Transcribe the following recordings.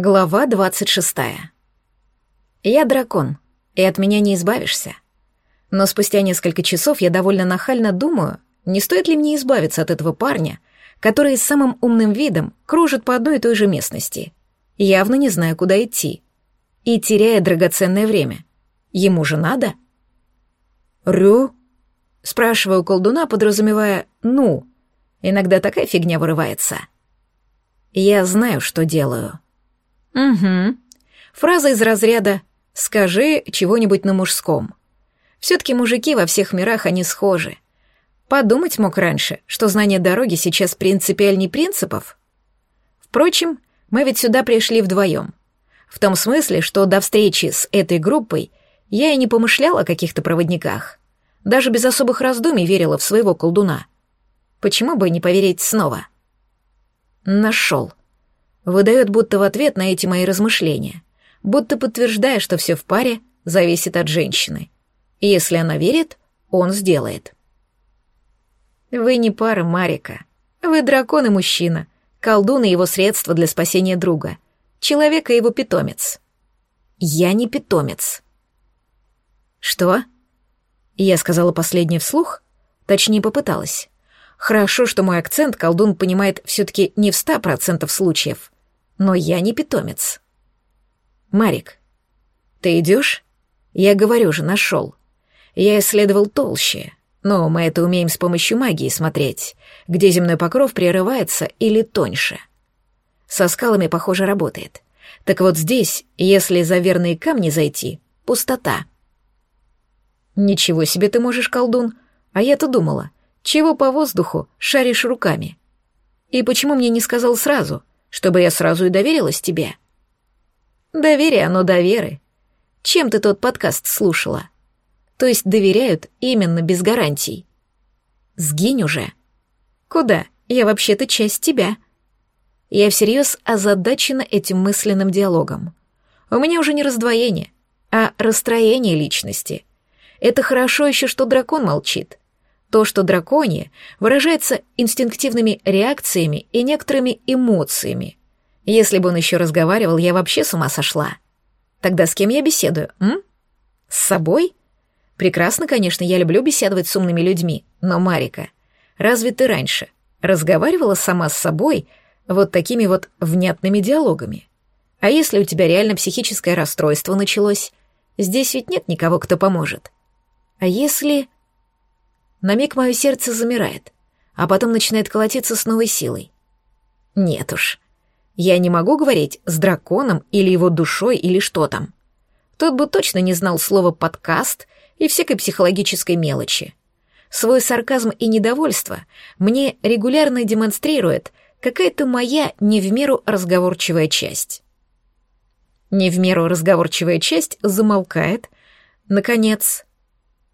Глава двадцать шестая. Я дракон, и от меня не избавишься. Но спустя несколько часов я довольно нахально думаю, не стоит ли мне избавиться от этого парня, который с самым умным видом кружит по одной и той же местности, явно не зная, куда идти, и теряя драгоценное время. Ему же надо? «Рю?» — спрашиваю колдуна, подразумевая «ну». Иногда такая фигня вырывается. Я знаю, что делаю. Угу. Фраза из разряда «скажи чего-нибудь на мужском». Все-таки мужики во всех мирах, они схожи. Подумать мог раньше, что знание дороги сейчас принципиальней принципов. Впрочем, мы ведь сюда пришли вдвоем. В том смысле, что до встречи с этой группой я и не помышляла о каких-то проводниках. Даже без особых раздумий верила в своего колдуна. Почему бы не поверить снова? Нашел выдает будто в ответ на эти мои размышления, будто подтверждая, что все в паре зависит от женщины. И если она верит, он сделает. Вы не пара, Марика. Вы дракон и мужчина, колдун и его средство для спасения друга, человек и его питомец. Я не питомец. Что? Я сказала последнее вслух, точнее попыталась. Хорошо, что мой акцент колдун понимает все-таки не в ста процентов случаев — но я не питомец. Марик, ты идешь? Я говорю же, нашел. Я исследовал толще, но мы это умеем с помощью магии смотреть, где земной покров прерывается или тоньше. Со скалами, похоже, работает. Так вот здесь, если за верные камни зайти, пустота. Ничего себе ты можешь, колдун. А я-то думала, чего по воздуху шаришь руками? И почему мне не сказал сразу? Чтобы я сразу и доверилась тебе. Доверие оно до веры. Чем ты тот подкаст слушала? То есть доверяют именно без гарантий. Сгинь уже. Куда? Я вообще-то часть тебя. Я всерьез озадачена этим мысленным диалогом. У меня уже не раздвоение, а расстроение личности. Это хорошо еще, что дракон молчит. То, что драконье, выражается инстинктивными реакциями и некоторыми эмоциями. Если бы он еще разговаривал, я вообще с ума сошла. Тогда с кем я беседую, м? С собой? Прекрасно, конечно, я люблю беседовать с умными людьми, но, Марика, разве ты раньше разговаривала сама с собой вот такими вот внятными диалогами? А если у тебя реально психическое расстройство началось? Здесь ведь нет никого, кто поможет. А если... На миг мое сердце замирает, а потом начинает колотиться с новой силой. Нет уж. Я не могу говорить с драконом или его душой или что там. Тот бы точно не знал слова «подкаст» и всякой психологической мелочи. Свой сарказм и недовольство мне регулярно демонстрирует какая-то моя не в меру разговорчивая часть. Не в меру разговорчивая часть замолкает. Наконец,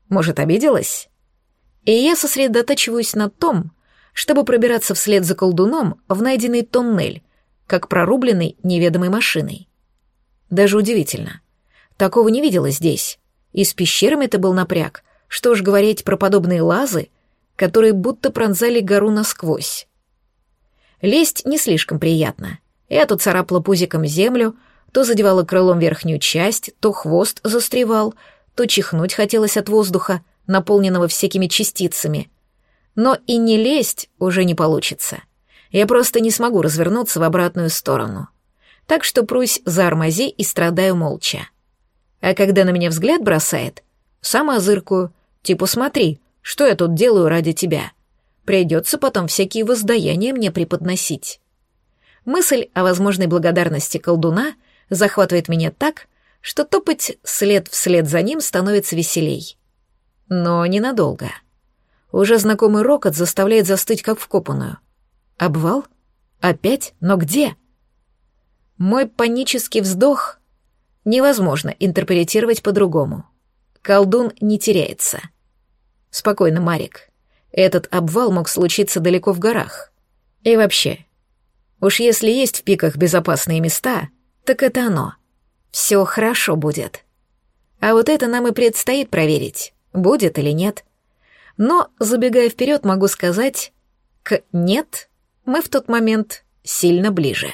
может, обиделась? И я сосредотачиваюсь на том, чтобы пробираться вслед за колдуном в найденный тоннель, как прорубленный неведомой машиной. Даже удивительно. Такого не видела здесь. И с пещерами это был напряг. Что уж говорить про подобные лазы, которые будто пронзали гору насквозь. Лезть не слишком приятно. Я то царапала пузиком землю, то задевала крылом верхнюю часть, то хвост застревал, то чихнуть хотелось от воздуха — наполненного всякими частицами. Но и не лезть уже не получится. Я просто не смогу развернуться в обратную сторону. Так что прусь за армази и страдаю молча. А когда на меня взгляд бросает, сама зыркую, типа смотри, что я тут делаю ради тебя. Придется потом всякие воздаяния мне преподносить. Мысль о возможной благодарности колдуна захватывает меня так, что топать след вслед за ним становится веселей но ненадолго. Уже знакомый рокот заставляет застыть, как вкопанную. Обвал? Опять? Но где? Мой панический вздох невозможно интерпретировать по-другому. Колдун не теряется. Спокойно, Марик. Этот обвал мог случиться далеко в горах. И вообще, уж если есть в пиках безопасные места, так это оно. Все хорошо будет. А вот это нам и предстоит проверить будет или нет. Но, забегая вперед, могу сказать, к «нет» мы в тот момент сильно ближе.